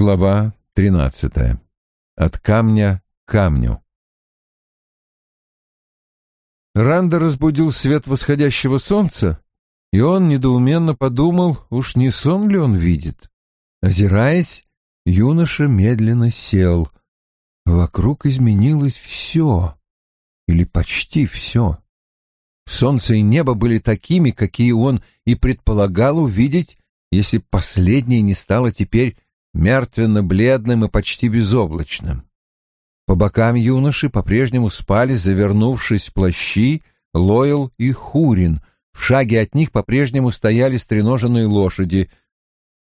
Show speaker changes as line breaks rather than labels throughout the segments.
Глава тринадцатая. От камня к камню. Ранда разбудил свет восходящего солнца, и он недоуменно подумал, уж не сон ли он видит. Озираясь, юноша медленно сел. Вокруг изменилось все, или почти все. Солнце и небо были такими, какие он и предполагал увидеть, если последнее не стало теперь мертвенно-бледным и почти безоблачным. По бокам юноши по-прежнему спали, завернувшись в плащи, Лойл и Хурин. В шаге от них по-прежнему стояли стреноженные лошади,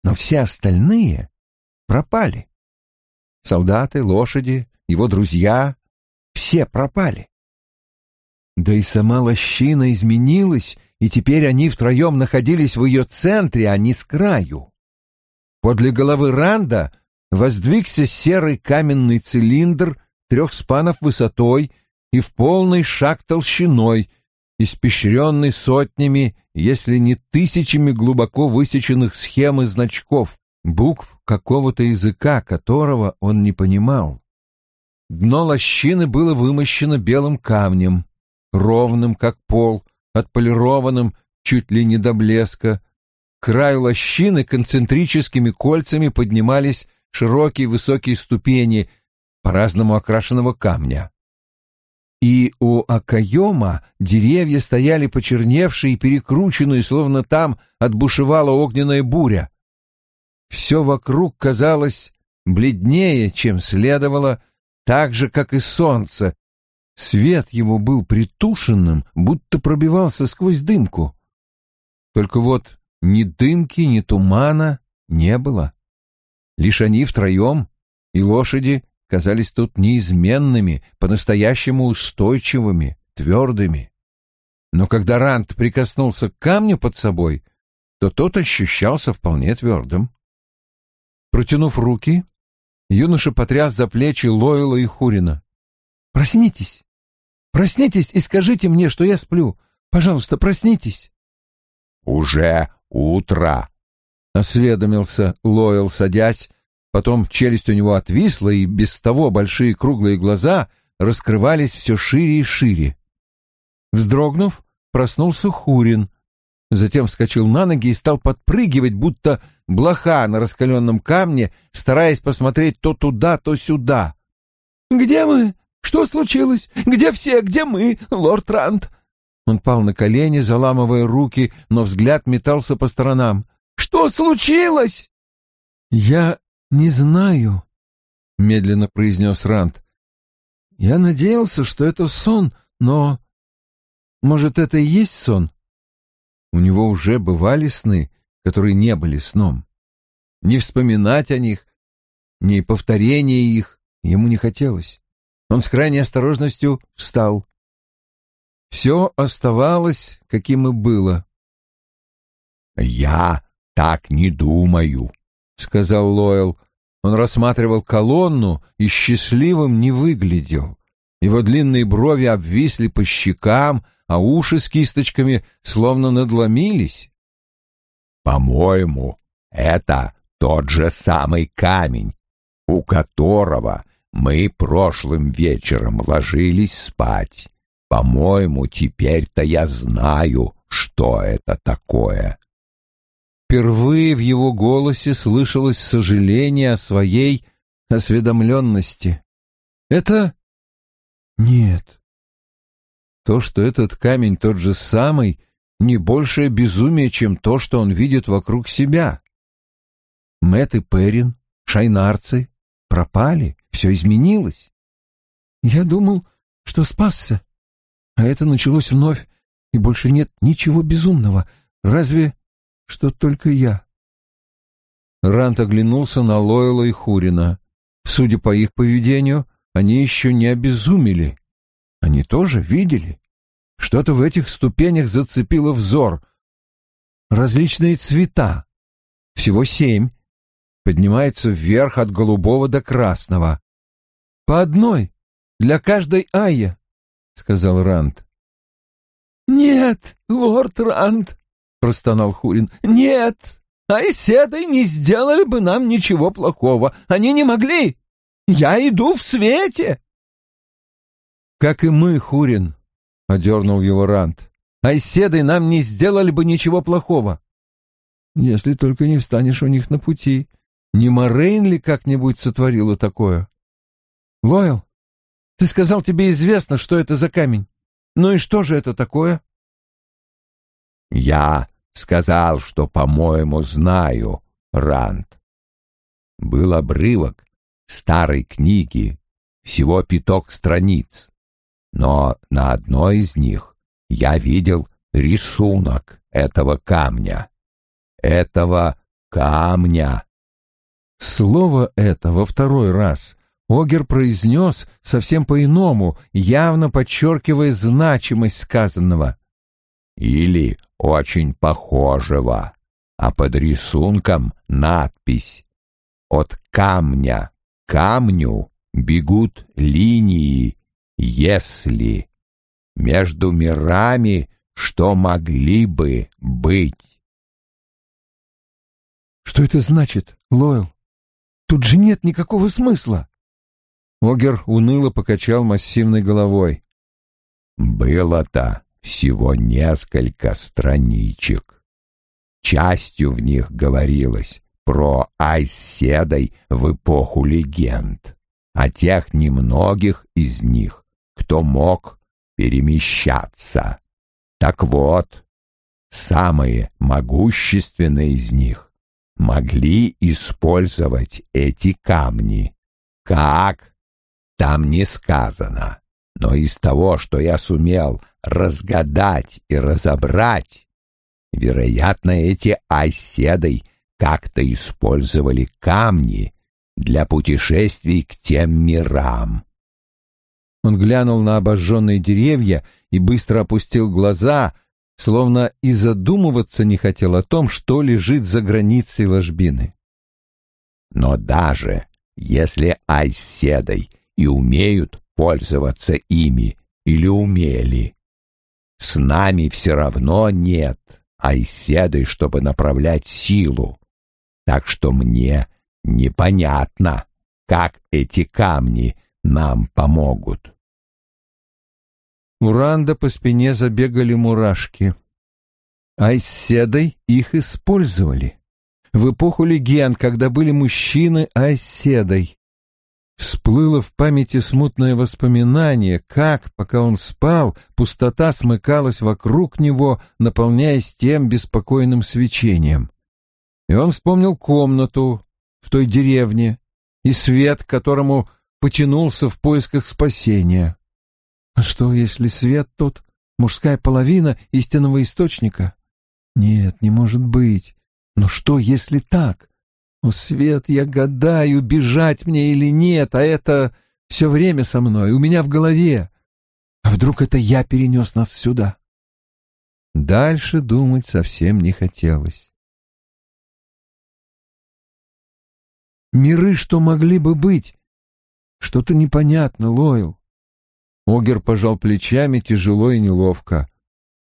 но все остальные пропали. Солдаты, лошади, его друзья — все пропали. Да и сама лощина изменилась, и теперь они втроем находились в ее центре, а не с краю. Подле головы Ранда воздвигся серый каменный цилиндр трех спанов высотой и в полный шаг толщиной, испещренный сотнями, если не тысячами глубоко высеченных схем и значков, букв какого-то языка, которого он не понимал. Дно лощины было вымощено белым камнем, ровным, как пол, отполированным чуть ли не до блеска, краю лощины концентрическими кольцами поднимались широкие высокие ступени по-разному окрашенного камня. И у окоема деревья стояли почерневшие и перекрученные, словно там отбушевала огненная буря. Все вокруг казалось бледнее, чем следовало, так же, как и солнце. Свет его был притушенным, будто пробивался сквозь дымку. Только вот ни дымки, ни тумана не было. Лишь они втроем и лошади казались тут неизменными, по-настоящему устойчивыми, твердыми. Но когда Рант прикоснулся к камню под собой, то тот ощущался вполне твердым. Протянув руки, юноша потряс за плечи Лойла и Хурина. «Проснитесь! Проснитесь и скажите мне, что я сплю! Пожалуйста, проснитесь!»
«Уже утро!»
— осведомился Лойл, садясь. Потом челюсть у него отвисла, и без того большие круглые глаза раскрывались все шире и шире. Вздрогнув, проснулся Хурин. Затем вскочил на ноги и стал подпрыгивать, будто блоха на раскаленном камне, стараясь посмотреть то туда, то сюда. «Где мы? Что случилось? Где все? Где мы, лорд Рант?» Он пал на колени, заламывая руки, но взгляд метался по сторонам. «Что случилось?» «Я не знаю», — медленно произнес Рант. «Я надеялся, что это сон, но... Может, это и есть сон?» У него уже бывали сны, которые не были сном. Не вспоминать о них, ни повторения их ему не хотелось. Он с крайней осторожностью встал. Все оставалось, каким и было.
«Я так не думаю», — сказал Лойл. Он рассматривал колонну и счастливым не выглядел. Его длинные брови обвисли по щекам, а уши с кисточками словно надломились. «По-моему, это тот же самый камень, у которого мы прошлым вечером ложились спать. По-моему, теперь-то я знаю, что это такое.
Впервые в его голосе слышалось сожаление о своей осведомленности. Это... Нет. То, что этот камень тот же самый, не большее безумие, чем то, что он видит вокруг себя. Мэтт и Перин, шайнарцы, пропали, все изменилось. Я думал, что спасся, а это началось вновь, и больше нет ничего безумного, разве что только я. Рант оглянулся на Лойла и Хурина. Судя по их поведению, они еще не обезумели. Они тоже видели. Что-то в этих ступенях зацепило взор. Различные цвета. Всего семь. Поднимаются вверх от голубого до красного. По одной. Для каждой Айя сказал Ранд. «Нет, лорд Ранд!» — простонал Хурин. «Нет! Айседой не сделали бы нам ничего плохого. Они не могли. Я иду в свете. Как и мы, Хурин, — одернул его Рант. Айседой нам не сделали бы ничего плохого. Если только не встанешь у них на пути. Не Морейн ли как-нибудь сотворила такое? Лойл, ты сказал, тебе известно, что это за камень. Ну и что же это такое?
Я сказал, что, по-моему, знаю, Ранд. Был обрывок старой книги, всего пяток страниц, но на одной из них я видел рисунок этого камня. Этого камня.
Слово это во второй раз Огер произнес совсем по-иному, явно подчеркивая значимость сказанного.
Или очень похожего, а под рисунком надпись «От камня к камню бегут линии, если между мирами что могли бы быть».
«Что это значит, Лойл? Тут же нет никакого смысла». Огер уныло покачал массивной головой.
«Было-то всего несколько страничек. Частью в них говорилось про Айседой в эпоху легенд, а тех немногих из них, кто мог перемещаться. Так вот, самые могущественные из них могли использовать эти камни. Как? Там не сказано. Но из того, что я сумел разгадать и разобрать, вероятно, эти оседой как-то использовали камни для путешествий к тем мирам.
Он глянул на обожженные деревья и быстро опустил глаза, словно и задумываться не хотел о том, что лежит за границей ложбины.
Но даже если оседой и умеют пользоваться ими или умели. С нами все равно нет айседы, чтобы направлять силу. Так что мне непонятно, как эти камни нам помогут.
У Ранда по спине забегали мурашки. Айседой их использовали. В эпоху легенд, когда были мужчины айседой. Всплыло в памяти смутное воспоминание, как, пока он спал, пустота смыкалась вокруг него, наполняясь тем беспокойным свечением. И он вспомнил комнату в той деревне и свет, к которому потянулся в поисках спасения. А что, если свет тот — мужская половина истинного источника? Нет, не может быть. Но что, если так? О, Свет, я гадаю, бежать мне или нет, а это все время со мной, у меня в голове. А вдруг это я перенес нас сюда? Дальше думать совсем не хотелось. Миры, что могли бы быть? Что-то непонятно, Лойл. Огер пожал плечами тяжело и неловко.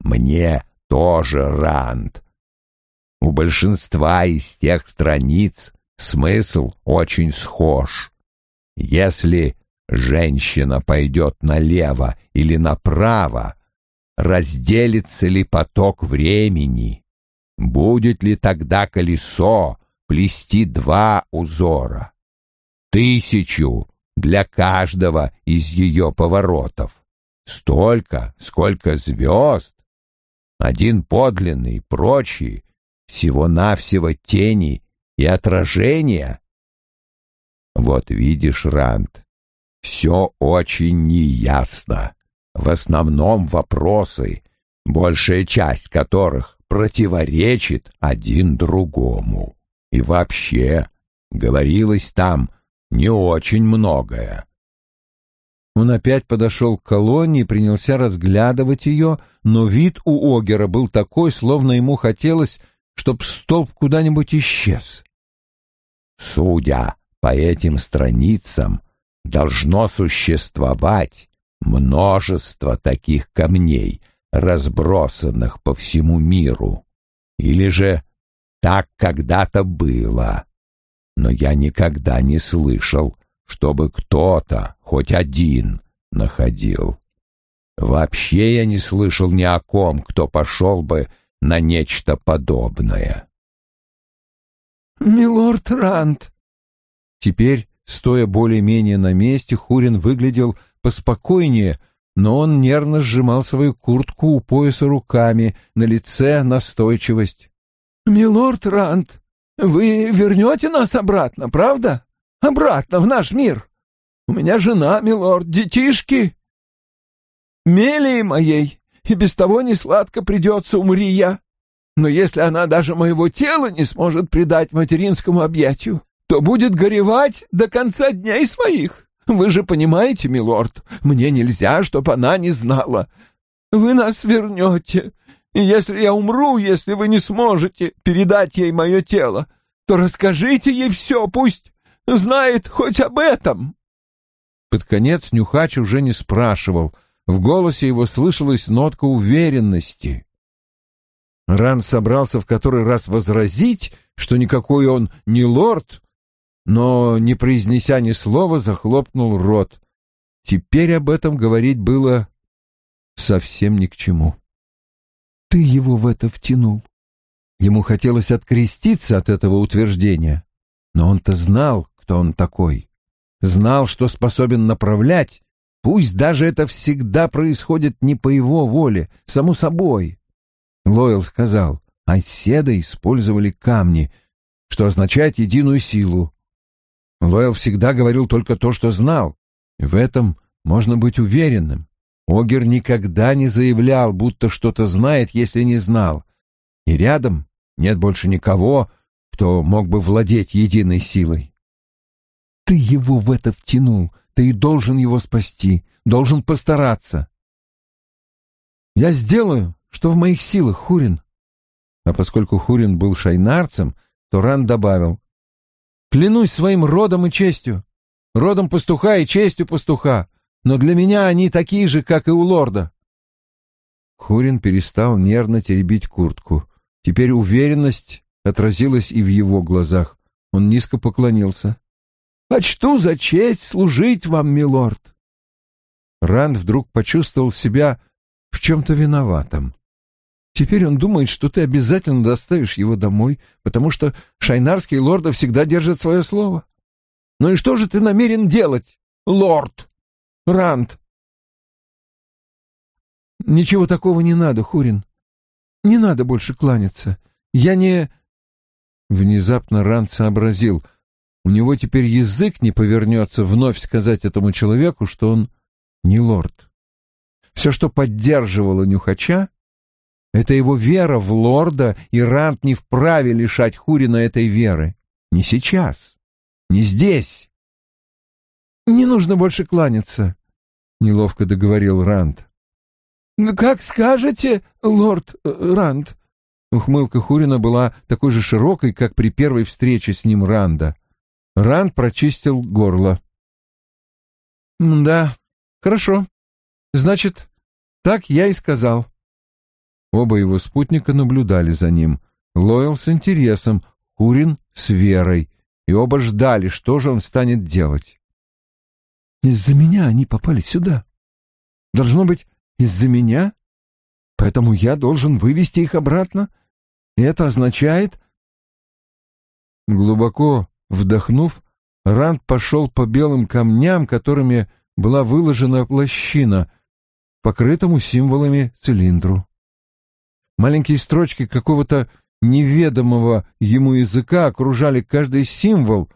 Мне тоже, Ранд. У большинства из тех страниц смысл очень схож. Если женщина пойдет налево или направо, разделится ли поток времени? Будет ли тогда колесо плести два узора? Тысячу для каждого из ее поворотов. Столько, сколько звезд. Один подлинный, прочие всего-навсего тени и отражения. Вот видишь, Ранд, все очень неясно. В основном вопросы, большая часть которых противоречит один другому. И вообще, говорилось там не очень многое.
Он опять подошел к колонне и принялся разглядывать ее, но вид у Огера был такой, словно ему хотелось чтоб столб куда-нибудь исчез.
Судя по этим страницам, должно существовать множество таких камней, разбросанных по всему миру. Или же Так когда-то было. Но я никогда не слышал, чтобы кто-то, хоть один, находил. Вообще я не слышал ни о ком, кто пошел бы на нечто подобное.
«Милорд Рант!» Теперь, стоя более-менее на месте, Хурин выглядел поспокойнее, но он нервно сжимал свою куртку у пояса руками, на лице настойчивость. «Милорд Рант, вы вернете нас обратно, правда? Обратно в наш мир. У меня жена, милорд, детишки. Мелии моей, и без того не сладко придется, умри я. Но если она даже моего тела не сможет предать материнскому объятию, то будет горевать до конца дней своих. Вы же понимаете, милорд, мне нельзя, чтоб она не знала. Вы нас вернете, и если я умру, если вы не сможете передать ей мое тело, то расскажите ей все, пусть знает хоть об этом». Под конец Нюхач уже не спрашивал — в голосе его слышалась нотка уверенности. Ран собрался в который раз возразить, что никакой он не лорд, но, не произнеся ни слова, захлопнул рот. Теперь об этом говорить было совсем ни к чему. «Ты его в это втянул». Ему хотелось откреститься от этого утверждения, но он-то знал, кто он такой. Знал, что способен направлять, Пусть даже это всегда происходит не по его воле, само собой. Лойл сказал, оседа использовали камни, что означает единую силу. Лойл всегда говорил только то, что знал. В этом можно быть уверенным. Огер никогда не заявлял, будто что-то знает, если не знал. И рядом нет больше никого, кто мог бы владеть единой силой. «Ты его в это втянул, ты должен его спасти, должен постараться. Я сделаю, что в моих силах, Хурин. А поскольку Хурин был шайнарцем, то Ран добавил. Клянусь своим родом и честью. Родом пастуха и честью пастуха. Но для меня они такие же, как и у лорда. Хурин перестал нервно теребить куртку. Теперь уверенность отразилась и в его глазах. Он низко поклонился. Почту за честь служить вам, милорд. Ранд вдруг почувствовал себя в чем-то виноватым. Теперь он думает, что ты обязательно доставишь его домой, потому что шайнарские лорды всегда держат свое слово. Ну и что же ты намерен делать, лорд Ранд? Ничего такого не надо, Хурин. Не надо больше кланяться. Я не... Внезапно Ранд сообразил — у него теперь язык не повернется вновь сказать этому человеку, что он не лорд. Все, что поддерживало Нюхача, это его вера в лорда, и Рант не вправе лишать Хурина этой веры. Не сейчас, не здесь. «Не нужно больше кланяться», — неловко договорил Рант. «Ну, «Как скажете, лорд э, Ранд». Ухмылка Хурина была такой же широкой, как при первой встрече с ним Ранда. Ранд прочистил горло. «Да, хорошо. Значит, так я и сказал». Оба его спутника наблюдали за ним. Лойл с интересом, Курин с верой, и оба ждали, что же он станет делать. «Из-за меня они попали сюда. Должно быть, из-за меня? Поэтому я должен вывести их обратно? И это означает...» Глубоко Вдохнув, Ранд пошел по белым камням, которыми была выложена плащина, покрытому символами цилиндру. Маленькие строчки какого-то неведомого ему языка окружали каждый символ,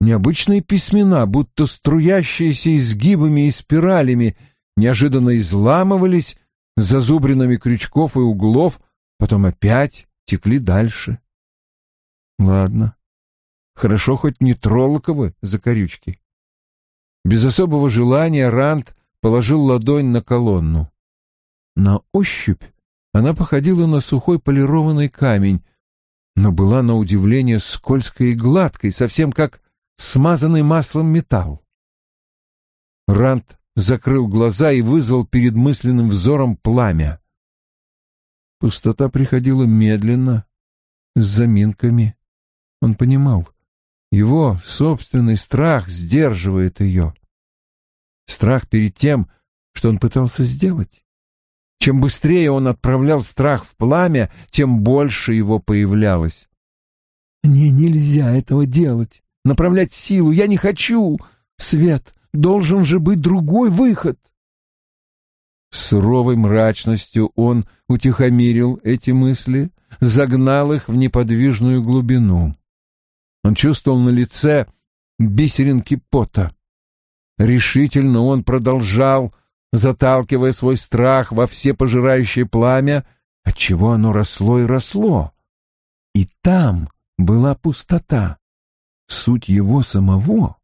необычные письмена, будто струящиеся изгибами и спиралями, неожиданно изламывались зазубринами крючков и углов, потом опять текли дальше. Ладно, Хорошо хоть не Троллоковы закорючки. Без особого желания Ранд положил ладонь на колонну. На ощупь она походила на сухой полированный камень, но была на удивление скользкой и гладкой, совсем как смазанный маслом металл. Ранд закрыл глаза и вызвал перед мысленным взором пламя. Пустота приходила медленно, с заминками. Он понимал, его собственный страх сдерживает ее. Страх перед тем, что он пытался сделать. Чем быстрее он отправлял страх в пламя, тем больше его появлялось. «Мне нельзя этого делать, направлять силу, я не хочу. Свет, должен же быть другой выход». С суровой мрачностью он утихомирил эти мысли, загнал их в неподвижную глубину. Он чувствовал на лице бисеринки пота. Решительно он продолжал, заталкивая свой страх во все пожирающее пламя, отчего оно росло и росло. И там была пустота. Суть его самого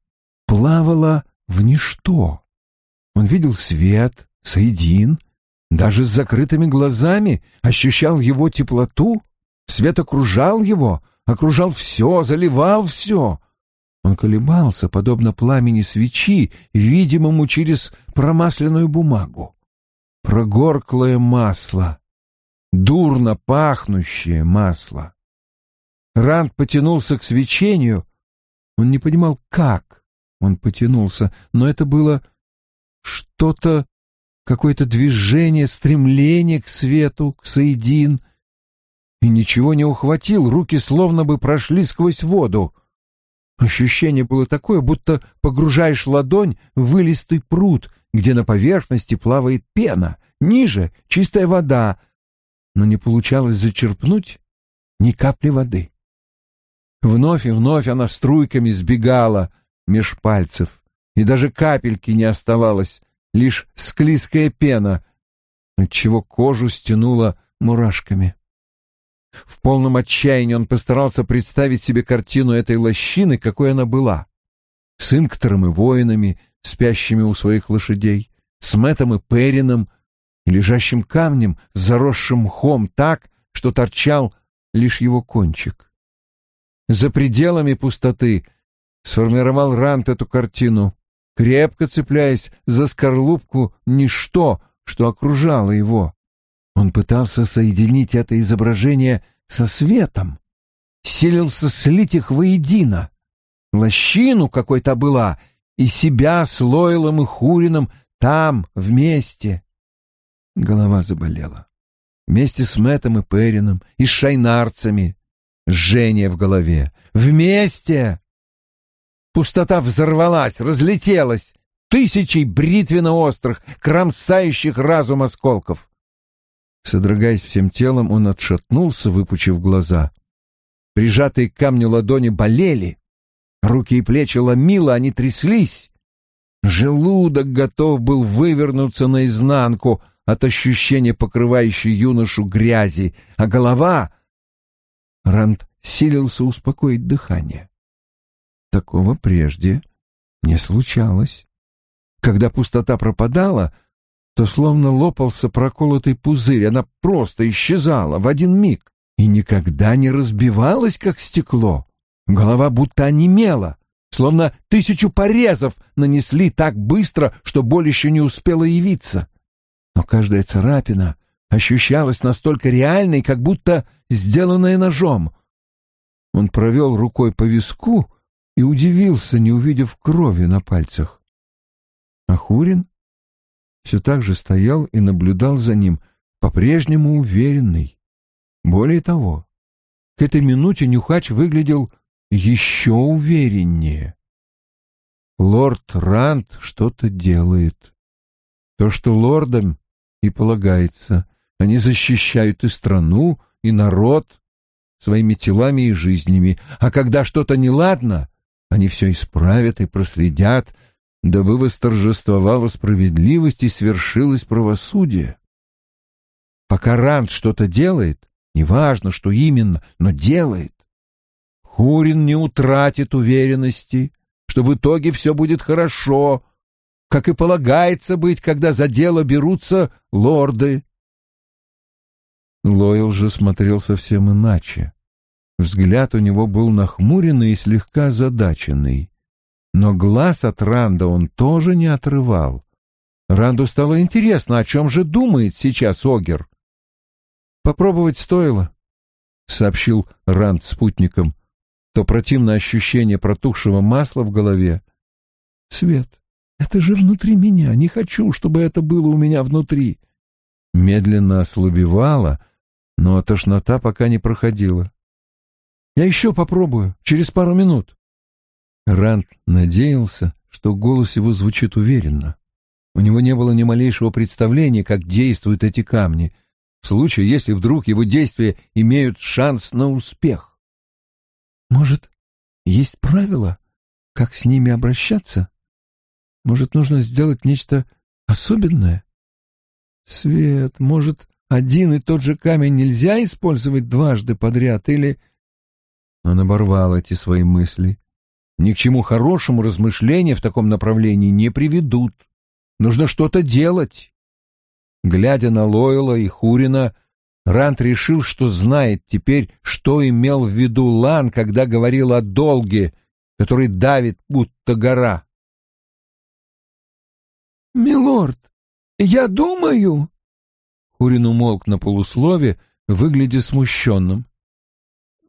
плавала в ничто. Он видел свет, соедин, даже с закрытыми глазами ощущал его теплоту, свет окружал его, окружал все, заливал все. Он колебался, подобно пламени свечи, видимому через промасленную бумагу. Прогорклое масло, дурно пахнущее масло. Ранд потянулся к свечению. Он не понимал, как он потянулся, но это было что-то, какое-то движение, стремление к свету, к соедин. И ничего не ухватил, руки словно бы прошли сквозь воду. Ощущение было такое, будто погружаешь ладонь в вылистый пруд, где на поверхности плавает пена, ниже — чистая вода, но не получалось зачерпнуть ни капли воды. Вновь и вновь она струйками сбегала меж пальцев, и даже капельки не оставалось, лишь склизкая пена, отчего кожу стянула мурашками. В полном отчаянии он постарался представить себе картину этой лощины, какой она была. С Инктором и воинами, спящими у своих лошадей, с Мэтом и Перином, и лежащим камнем, заросшим мхом так, что торчал лишь его кончик. За пределами пустоты сформировал Рант эту картину, крепко цепляясь за скорлупку ничто, что окружало его. Он пытался соединить это изображение со светом, силился слить их воедино. Лощину какой-то была, и себя с Лойлом и Хурином там, вместе. Голова заболела. Вместе с Мэтом и Перином, и с шайнарцами. Жжение в голове. Вместе! Пустота взорвалась, разлетелась. Тысячей бритвенно-острых, кромсающих разум осколков. Содрогаясь всем телом, он отшатнулся, выпучив глаза. Прижатые к камню ладони болели. Руки и плечи ломило, они тряслись. Желудок готов был вывернуться наизнанку от ощущения покрывающей юношу грязи, а голова... Ранд силился успокоить дыхание. Такого прежде не случалось. Когда пустота пропадала, то словно лопался проколотый пузырь, она просто исчезала в один миг и никогда не разбивалась, как стекло. Голова будто онемела, словно тысячу порезов нанесли так быстро, что боль еще не успела явиться. Но каждая царапина ощущалась настолько реальной, как будто сделанная ножом. Он провел рукой по виску и удивился, не увидев крови на пальцах. А Хурин все так же стоял и наблюдал за ним, по-прежнему уверенный. Более того, к этой минуте Нюхач выглядел еще увереннее. Лорд Рант что-то делает. То, что лордам и полагается. Они защищают и страну, и народ своими телами и жизнями, а когда что-то неладно, они все исправят и проследят, дабы восторжествовала справедливость и свершилось правосудие. Пока Ранд что-то делает, неважно, что именно, но делает, Хурин не утратит уверенности, что в итоге все будет хорошо, как и полагается быть, когда за дело берутся лорды. Лойл же смотрел совсем иначе. Взгляд у него был нахмуренный и слегка задаченный. Но глаз от Ранда он тоже не отрывал. Ранду стало интересно, о чем же думает сейчас Огер. Попробовать стоило. сообщил Ранд спутникам, то противное ощущение протухшего масла в голове. «Свет, это же внутри меня, не хочу, чтобы это было у меня внутри». Медленно ослабевала, но тошнота пока не проходила. «Я еще попробую, через пару минут». Ранд надеялся, что голос его звучит уверенно. У него не было ни малейшего представления, как действуют эти камни, в случае, если вдруг его действия имеют шанс на успех. Может, есть правила, как с ними обращаться? Может, нужно сделать нечто особенное? Свет, может, один и тот же камень нельзя использовать дважды подряд, или... Он оборвал эти свои мысли. Ни к чему хорошему размышления в таком направлении не приведут. Нужно что-то делать. Глядя на Лойла и Хурина, Рант решил, что знает теперь, что имел в виду Лан, когда говорил о долге, который давит, будто гора.
«Милорд, я думаю...»
Хурин умолк на полуслове, выглядя смущенным.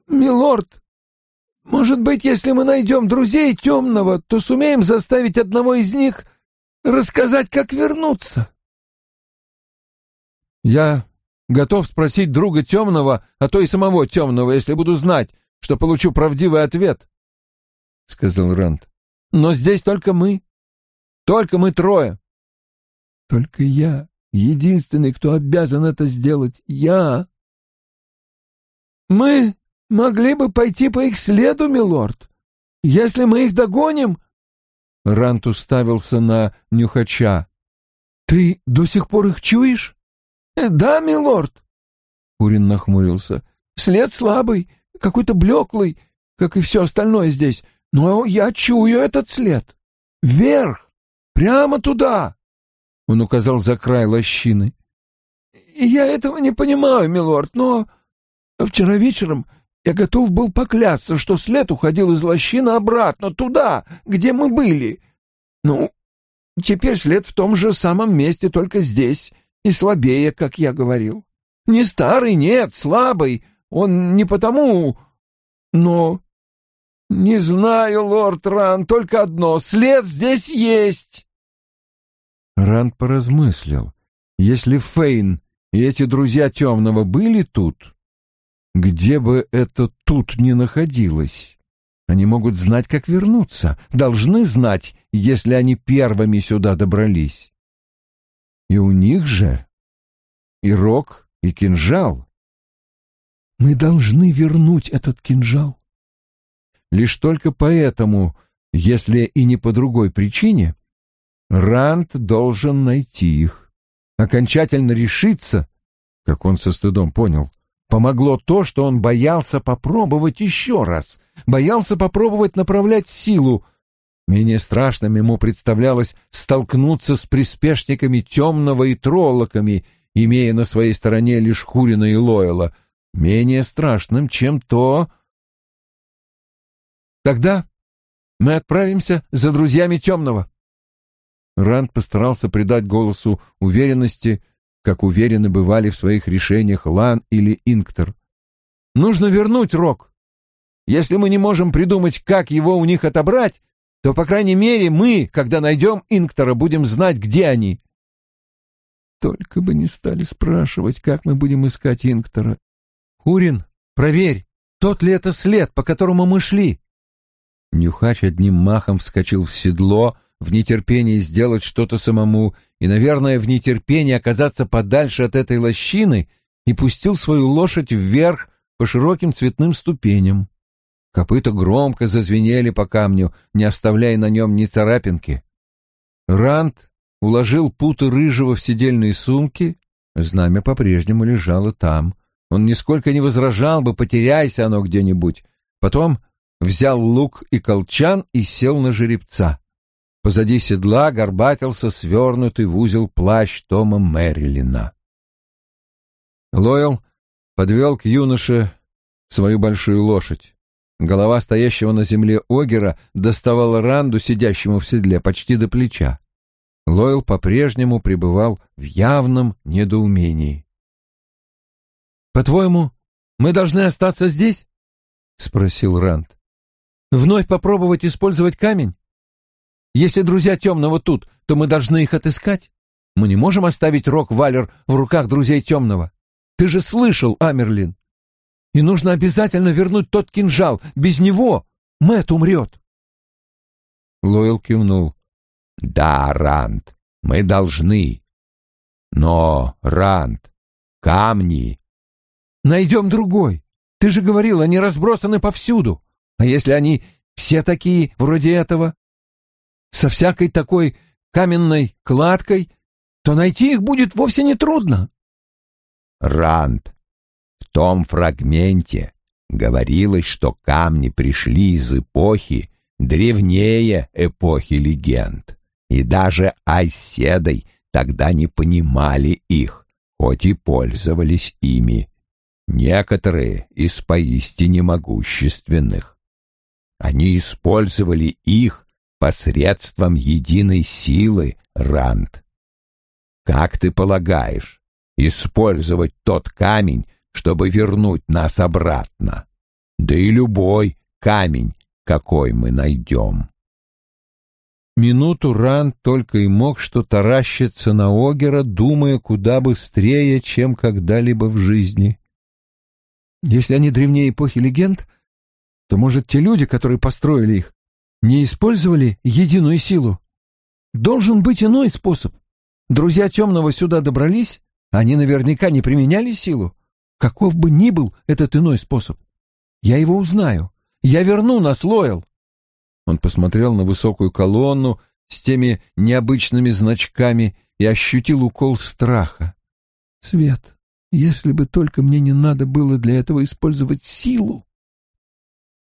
«Милорд, может быть, если мы найдем друзей темного, то сумеем заставить одного из них рассказать, как вернуться?»
«Я готов спросить друга темного, а то и самого темного, если буду знать, что получу правдивый ответ», — сказал Ранд. «Но здесь только мы. Только мы трое».
«Только я, единственный, кто обязан это сделать, я». «Мы могли бы пойти по их следу, милорд. Если мы их догоним...»
Рант уставился на нюхача.
«Ты до сих пор их чуешь?» «Да, милорд».
Курин нахмурился.
«След слабый, какой-то блеклый, как и все остальное здесь, но я чую этот след. Вверх, прямо туда!» Он указал за край лощины. «Я этого не понимаю, милорд, но вчера вечером я готов был поклясться, что след уходил из лощины обратно, туда, где мы были. Ну, теперь след в том же самом месте, только здесь, и слабее, как я говорил. Не старый, нет, слабый. Он не потому... Но... Не знаю, лорд Ран, только одно. След здесь есть.
Ранд поразмыслил. Если Фейн и эти друзья Темного были тут, где бы это тут ни находилось, они могут знать, как вернуться, должны знать, если они первыми сюда добрались. И у них же и рог, и кинжал. Мы должны вернуть этот кинжал. Лишь только поэтому, если и не по другой причине, Ранд должен найти их. Окончательно решиться, как он со стыдом понял, помогло то, что он боялся попробовать еще раз, боялся попробовать направлять силу, Менее страшным ему представлялось столкнуться с приспешниками темного и троллоками, имея на своей стороне лишь Хурина и Лойла. Менее страшным, чем то... Тогда мы отправимся за друзьями темного. Ранд постарался придать голосу уверенности, как уверены бывали в своих решениях Лан или Инктор. Нужно вернуть Рок. Если мы не можем придумать, как его у них отобрать, то, по крайней мере, мы, когда найдем Инктора, будем знать, где они. Только бы не стали спрашивать, как мы будем искать Инктора. Хурин, проверь, тот ли это след, по которому мы шли? Нюхач одним махом вскочил в седло, в нетерпении сделать что-то самому и, наверное, в нетерпении оказаться подальше от этой лощины и пустил свою лошадь вверх по широким цветным ступеням. Копыта громко зазвенели по камню, не оставляя на нем ни царапинки. Ранд уложил путы рыжего в сидельные сумки, знамя по-прежнему лежало там. Он нисколько не возражал бы, потеряйся оно где-нибудь. Потом взял лук и колчан и сел на жеребца. Позади седла горбатился свернутый в узел плащ Тома Мэрилина. Лойл подвел к юноше свою большую лошадь. Голова стоящего на земле Огера доставала Ранду, сидящему в седле, почти до плеча. Лойл по-прежнему пребывал в явном недоумении. «По-твоему, Мы должны остаться здесь? Спросил Ранд. Вновь попробовать использовать камень? Если друзья Темного тут, то мы должны их отыскать. Мы не можем оставить Рок-Валер в руках друзей Темного. Ты же слышал, Амерлин. И нужно обязательно вернуть тот кинжал. Без него Мэт умрет.
Лойл кивнул. Да, Ранд, мы должны. Но, Ранд, камни...
Найдем другой. Ты же говорил, они разбросаны повсюду. А если они все такие, вроде этого, со всякой такой каменной кладкой, то найти их будет вовсе не трудно.
Ранд, в том фрагменте говорилось, что камни пришли из эпохи древнее эпохи легенд, и даже оседой тогда не понимали их, хоть и пользовались ими. Некоторые из поистине могущественных. Они использовали их посредством единой силы, Ранд. Как ты полагаешь, использовать тот камень, чтобы вернуть нас обратно? Да и любой камень, какой мы найдем.
Минуту Ранд только и мог что таращиться на Огера, думая куда быстрее, чем когда-либо в жизни. Если они древнее эпохи легенд, то, может, те люди, которые построили их, не использовали единую силу? Должен быть иной способ. Друзья Темного сюда добрались, они наверняка не применяли силу. Каков бы ни был этот иной способ, я его узнаю. Я верну нас, Лоэл. Он посмотрел на высокую колонну с теми необычными значками и ощутил укол страха. Свет, если бы только мне не надо было для этого использовать силу.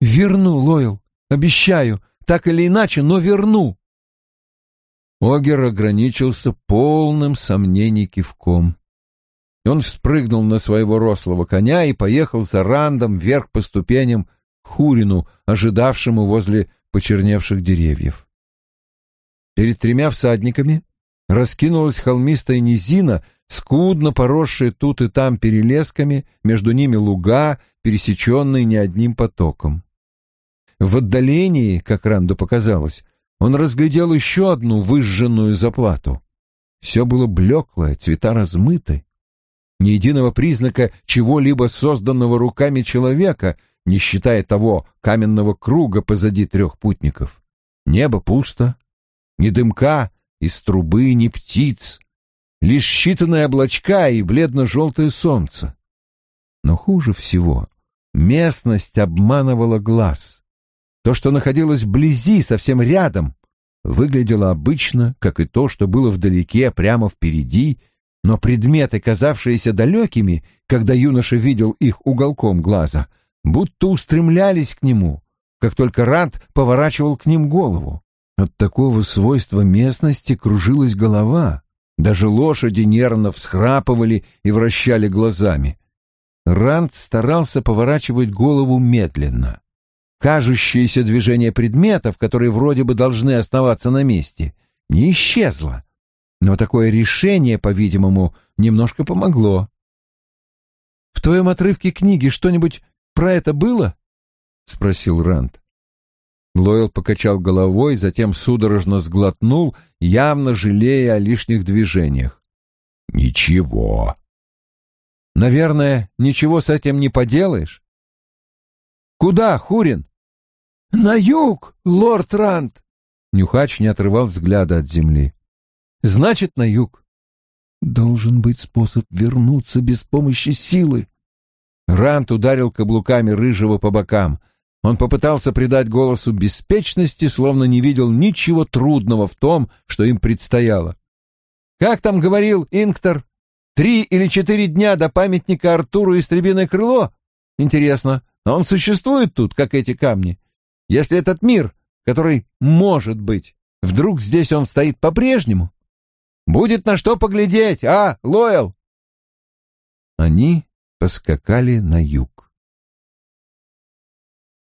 Верну, Лойл, обещаю, так или иначе, но верну. Огер ограничился полным сомнений кивком. Он спрыгнул на своего рослого коня и поехал за Рандом вверх по ступеням к Хурину, ожидавшему возле почерневших деревьев. Перед тремя всадниками раскинулась холмистая низина, скудно поросшая тут и там перелесками, между ними луга, пересеченные не одним потоком. В отдалении, как Ранду показалось, он разглядел еще одну выжженную заплату. Все было блеклое, цвета размыты. Ни единого признака чего-либо созданного руками человека, не считая того каменного круга позади трех путников. Небо пусто, ни дымка из трубы, ни птиц, лишь считанные облачка и бледно-желтое солнце. Но хуже всего местность обманывала глаз. То, что находилось вблизи, совсем рядом, выглядело обычно, как и то, что было вдалеке, прямо впереди, но предметы, казавшиеся далекими, когда юноша видел их уголком глаза, будто устремлялись к нему, как только Рант поворачивал к ним голову. От такого свойства местности кружилась голова, даже лошади нервно всхрапывали и вращали глазами. Ранд старался поворачивать голову медленно кажущееся движение предметов, которые вроде бы должны оставаться на месте, не исчезло. Но такое решение, по-видимому, немножко помогло. «В твоем отрывке книги что-нибудь про это было?» — спросил Ранд. Лойл покачал головой, затем судорожно сглотнул, явно жалея о лишних движениях.
«Ничего».
«Наверное, ничего с этим не поделаешь?» Куда, Хурин? На юг, лорд Рант. Нюхач не отрывал взгляда от земли. Значит, на юг. Должен быть способ вернуться без помощи силы. Рант ударил каблуками рыжего по бокам. Он попытался придать голосу беспечности, словно не видел ничего трудного в том, что им предстояло. Как там говорил Инктор? Три или четыре дня до памятника Артуру Истребиное крыло? Интересно, а он существует тут, как эти камни. Если этот мир, который может быть, вдруг здесь он стоит по-прежнему, будет на что поглядеть, а, Лоэл? Они поскакали на юг.